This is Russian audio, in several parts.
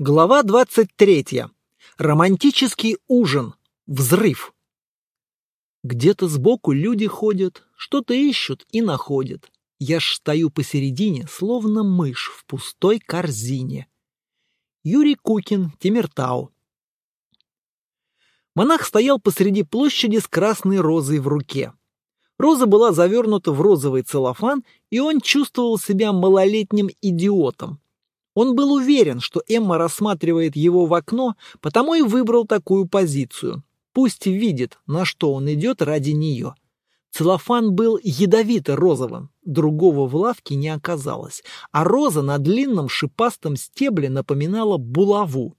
Глава 23. Романтический ужин. Взрыв. Где-то сбоку люди ходят, что-то ищут и находят. Я ж стою посередине, словно мышь в пустой корзине. Юрий Кукин, Тимиртау. Монах стоял посреди площади с красной розой в руке. Роза была завернута в розовый целлофан, и он чувствовал себя малолетним идиотом, он был уверен, что Эмма рассматривает его в окно, потому и выбрал такую позицию. Пусть видит, на что он идет ради нее. Целлофан был ядовито-розовым, другого в лавке не оказалось, а роза на длинном шипастом стебле напоминала булаву.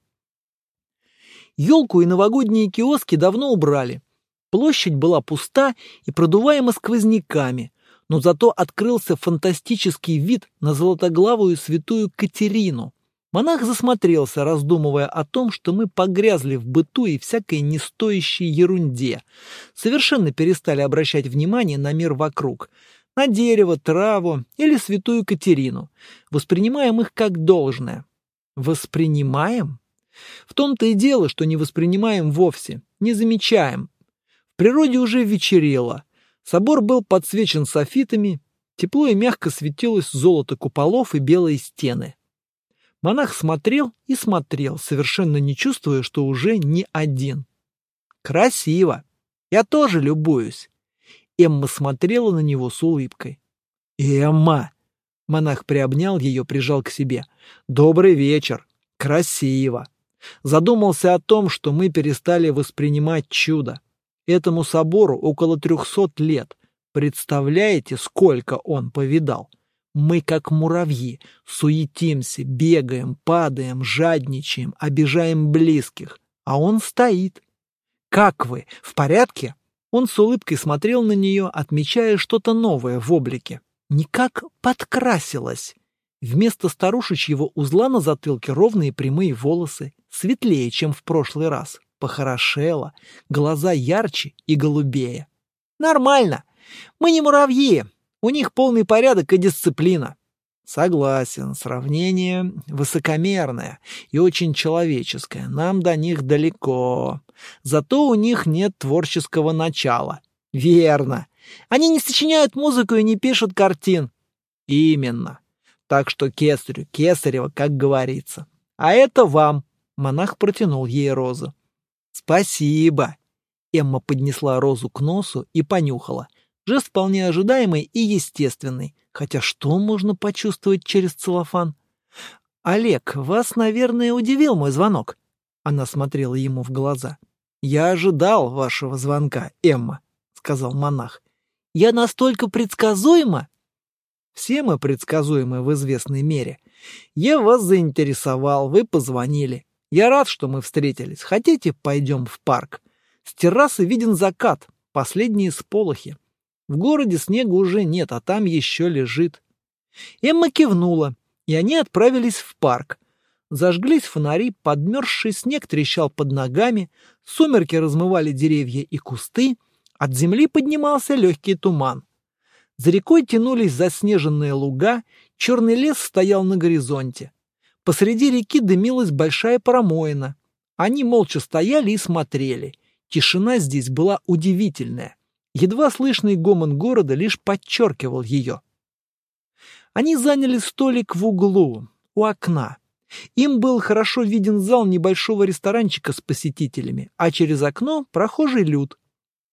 Елку и новогодние киоски давно убрали. Площадь была пуста и продуваема сквозняками, но зато открылся фантастический вид на золотоглавую святую Катерину. Монах засмотрелся, раздумывая о том, что мы погрязли в быту и всякой нестоящей ерунде. Совершенно перестали обращать внимание на мир вокруг. На дерево, траву или святую Катерину. Воспринимаем их как должное. Воспринимаем? В том-то и дело, что не воспринимаем вовсе, не замечаем. В природе уже вечерело. Собор был подсвечен софитами, тепло и мягко светилось золото куполов и белые стены. Монах смотрел и смотрел, совершенно не чувствуя, что уже не один. «Красиво! Я тоже любуюсь!» Эмма смотрела на него с улыбкой. «Эмма!» Монах приобнял ее, прижал к себе. «Добрый вечер! Красиво!» Задумался о том, что мы перестали воспринимать чудо. Этому собору около трехсот лет. Представляете, сколько он повидал? Мы, как муравьи, суетимся, бегаем, падаем, жадничаем, обижаем близких. А он стоит. «Как вы? В порядке?» Он с улыбкой смотрел на нее, отмечая что-то новое в облике. Никак подкрасилась. Вместо старушечьего узла на затылке ровные прямые волосы, светлее, чем в прошлый раз похорошела, глаза ярче и голубее. Нормально. Мы не муравьи. У них полный порядок и дисциплина. Согласен, сравнение высокомерное и очень человеческое. Нам до них далеко. Зато у них нет творческого начала. Верно. Они не сочиняют музыку и не пишут картин. Именно. Так что кесарю, кесарева, как говорится. А это вам. Монах протянул ей розу. «Спасибо!» Эмма поднесла розу к носу и понюхала. Жест вполне ожидаемый и естественный. Хотя что можно почувствовать через целлофан? «Олег, вас, наверное, удивил мой звонок?» Она смотрела ему в глаза. «Я ожидал вашего звонка, Эмма», — сказал монах. «Я настолько предсказуема?» «Все мы предсказуемы в известной мере. Я вас заинтересовал, вы позвонили. Я рад, что мы встретились. Хотите, пойдем в парк? С террасы виден закат, последние сполохи. В городе снега уже нет, а там еще лежит. Эмма кивнула, и они отправились в парк. Зажглись фонари, подмерзший снег трещал под ногами, сумерки размывали деревья и кусты, от земли поднимался легкий туман. За рекой тянулись заснеженные луга, черный лес стоял на горизонте. Посреди реки дымилась большая промоина. Они молча стояли и смотрели. Тишина здесь была удивительная. Едва слышный гомон города лишь подчеркивал ее. Они заняли столик в углу, у окна. Им был хорошо виден зал небольшого ресторанчика с посетителями, а через окно прохожий люд.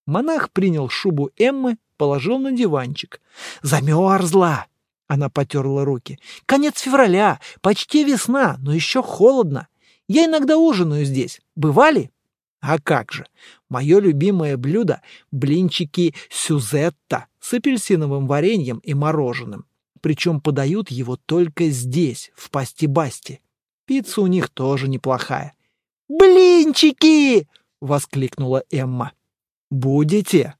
Монах принял шубу Эммы, положил на диванчик. «Замерзла!» Она потерла руки. «Конец февраля, почти весна, но еще холодно. Я иногда ужинаю здесь. Бывали?» «А как же! Мое любимое блюдо — блинчики сюзетта с апельсиновым вареньем и мороженым. Причем подают его только здесь, в Пасти-Басти. Пицца у них тоже неплохая». «Блинчики!» — воскликнула Эмма. «Будете?»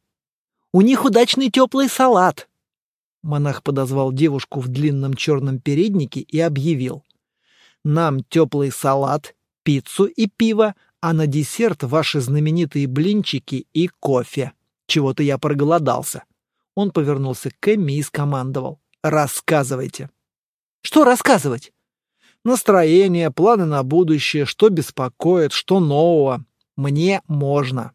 «У них удачный теплый салат», Монах подозвал девушку в длинном черном переднике и объявил. «Нам теплый салат, пиццу и пиво, а на десерт ваши знаменитые блинчики и кофе. Чего-то я проголодался». Он повернулся к Эмми и скомандовал. «Рассказывайте». «Что рассказывать?» Настроение, планы на будущее, что беспокоит, что нового. Мне можно.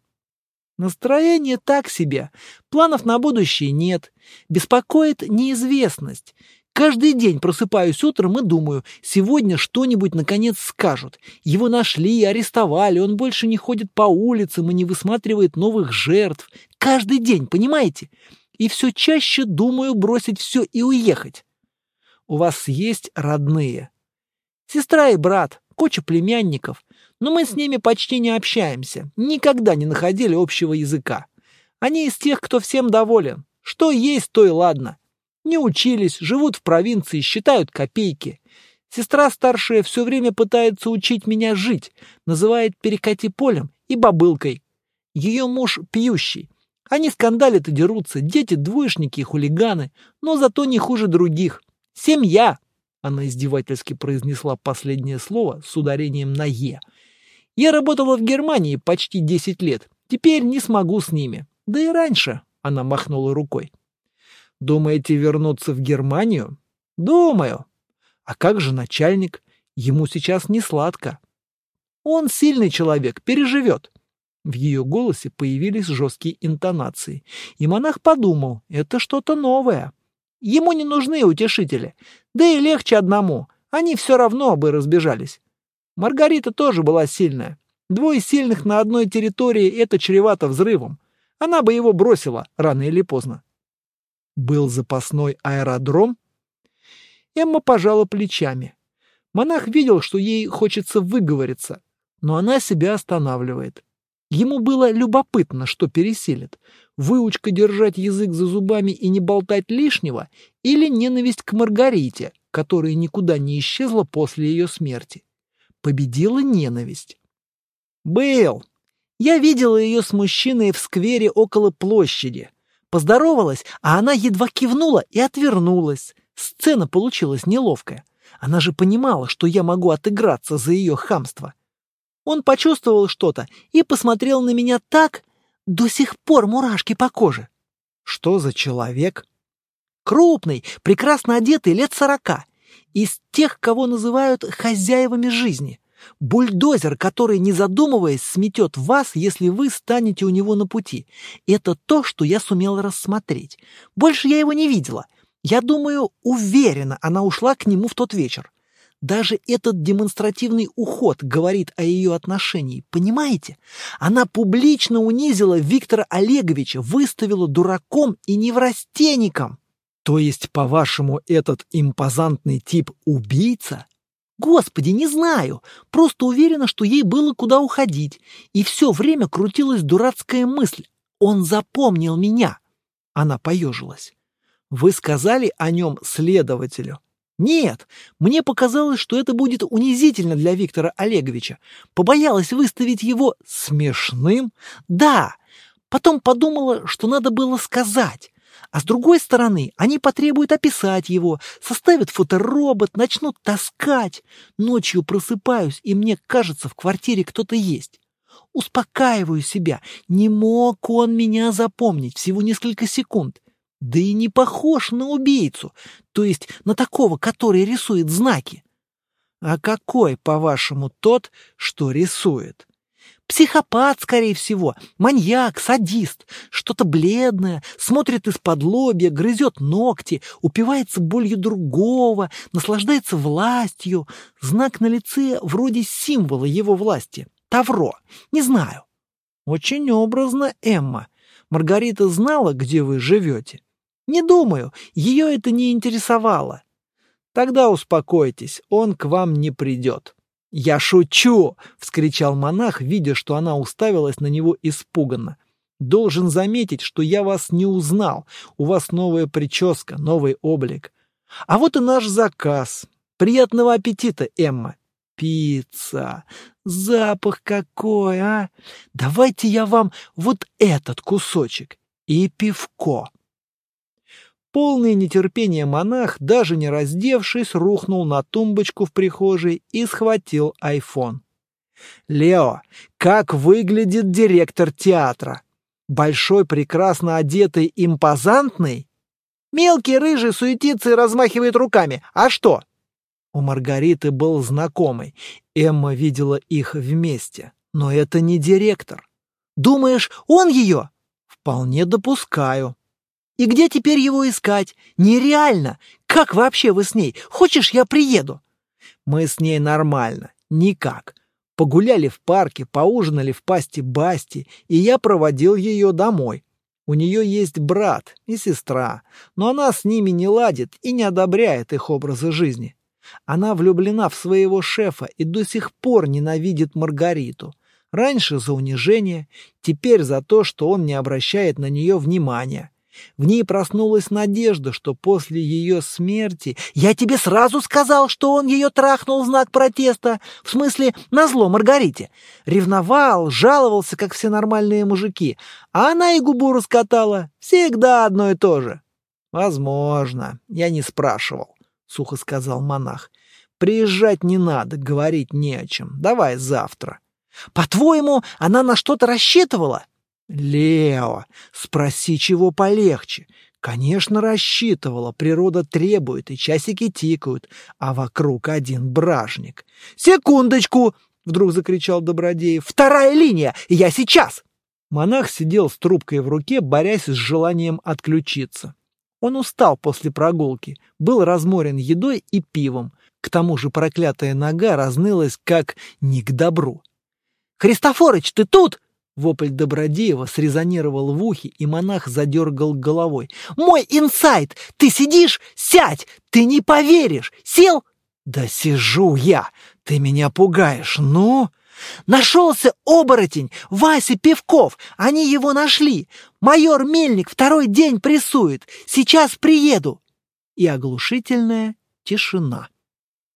Настроение так себе. Планов на будущее нет. Беспокоит неизвестность. Каждый день просыпаюсь утром и думаю, сегодня что-нибудь наконец скажут. Его нашли, арестовали, он больше не ходит по улицам и не высматривает новых жертв. Каждый день, понимаете? И все чаще думаю бросить все и уехать. У вас есть родные? Сестра и брат, куча племянников. Но мы с ними почти не общаемся, никогда не находили общего языка. Они из тех, кто всем доволен. Что есть, то и ладно. Не учились, живут в провинции, считают копейки. Сестра старшая все время пытается учить меня жить, называет перекати полем и бабылкой. Ее муж пьющий. Они скандалят и дерутся, дети двоечники и хулиганы, но зато не хуже других. Семья. Она издевательски произнесла последнее слово с ударением на «е». Я работала в Германии почти 10 лет. Теперь не смогу с ними. Да и раньше, она махнула рукой. Думаете вернуться в Германию? Думаю. А как же начальник? Ему сейчас не сладко. Он сильный человек, переживет. В ее голосе появились жесткие интонации, и монах подумал, это что-то новое. Ему не нужны утешители, да и легче одному, они все равно бы разбежались. Маргарита тоже была сильная. Двое сильных на одной территории — это чревато взрывом. Она бы его бросила рано или поздно был запасной аэродром? Эмма пожала плечами. Монах видел, что ей хочется выговориться, но она себя останавливает. Ему было любопытно, что переселит. Выучка держать язык за зубами и не болтать лишнего или ненависть к Маргарите, которая никуда не исчезла после ее смерти. Победила ненависть. «Был. Я видела ее с мужчиной в сквере около площади. Поздоровалась, а она едва кивнула и отвернулась. Сцена получилась неловкая. Она же понимала, что я могу отыграться за ее хамство. Он почувствовал что-то и посмотрел на меня так, до сих пор мурашки по коже. Что за человек? Крупный, прекрасно одетый, лет сорока. Из тех, кого называют хозяевами жизни. Бульдозер, который, не задумываясь, сметет вас, если вы станете у него на пути. Это то, что я сумела рассмотреть. Больше я его не видела. Я думаю, уверена, она ушла к нему в тот вечер. Даже этот демонстративный уход говорит о ее отношении, понимаете? Она публично унизила Виктора Олеговича, выставила дураком и неврастенником. То есть, по-вашему, этот импозантный тип убийца? Господи, не знаю. Просто уверена, что ей было куда уходить. И все время крутилась дурацкая мысль. Он запомнил меня. Она поежилась. Вы сказали о нем следователю? Нет, мне показалось, что это будет унизительно для Виктора Олеговича. Побоялась выставить его смешным? Да. Потом подумала, что надо было сказать. А с другой стороны, они потребуют описать его, составят фоторобот, начнут таскать. Ночью просыпаюсь, и мне кажется, в квартире кто-то есть. Успокаиваю себя. Не мог он меня запомнить всего несколько секунд. Да и не похож на убийцу, то есть на такого, который рисует знаки. А какой, по-вашему, тот, что рисует? Психопат, скорее всего, маньяк, садист, что-то бледное, смотрит из-под лобья, грызет ногти, упивается болью другого, наслаждается властью. Знак на лице вроде символа его власти. Тавро. Не знаю. Очень образно, Эмма. Маргарита знала, где вы живете? Не думаю, ее это не интересовало. Тогда успокойтесь, он к вам не придет. «Я шучу!» — вскричал монах, видя, что она уставилась на него испуганно. «Должен заметить, что я вас не узнал. У вас новая прическа, новый облик. А вот и наш заказ. Приятного аппетита, Эмма!» «Пицца! Запах какой, а! Давайте я вам вот этот кусочек и пивко!» Полный нетерпения монах, даже не раздевшись, рухнул на тумбочку в прихожей и схватил айфон. «Лео, как выглядит директор театра? Большой, прекрасно одетый, импозантный? Мелкий, рыжий, суетится и размахивает руками. А что?» У Маргариты был знакомый. Эмма видела их вместе. Но это не директор. Думаешь, он ее? Вполне допускаю. И где теперь его искать? Нереально. Как вообще вы с ней? Хочешь, я приеду? Мы с ней нормально. Никак. Погуляли в парке, поужинали в пасти Басти, и я проводил ее домой. У нее есть брат и сестра, но она с ними не ладит и не одобряет их образа жизни. Она влюблена в своего шефа и до сих пор ненавидит Маргариту. Раньше за унижение, теперь за то, что он не обращает на нее внимания. В ней проснулась надежда, что после ее смерти... Я тебе сразу сказал, что он ее трахнул в знак протеста. В смысле, назло Маргарите. Ревновал, жаловался, как все нормальные мужики. А она и губу раскатала. Всегда одно и то же. Возможно. Я не спрашивал, — сухо сказал монах. Приезжать не надо, говорить не о чем. Давай завтра. По-твоему, она на что-то рассчитывала? «Лео, спроси чего полегче. Конечно, рассчитывала, природа требует, и часики тикают, а вокруг один бражник. «Секундочку!» — вдруг закричал Добродеев. «Вторая линия! Я сейчас!» Монах сидел с трубкой в руке, борясь с желанием отключиться. Он устал после прогулки, был разморен едой и пивом. К тому же проклятая нога разнылась как не к добру. «Христофорыч, ты тут?» Вопль Добродеева срезонировал в ухе, и монах задергал головой. «Мой инсайт! Ты сидишь? Сядь! Ты не поверишь! Сел?» «Да сижу я! Ты меня пугаешь! Ну?» «Нашелся оборотень! Вася Певков! Они его нашли! Майор Мельник второй день прессует! Сейчас приеду!» И оглушительная тишина.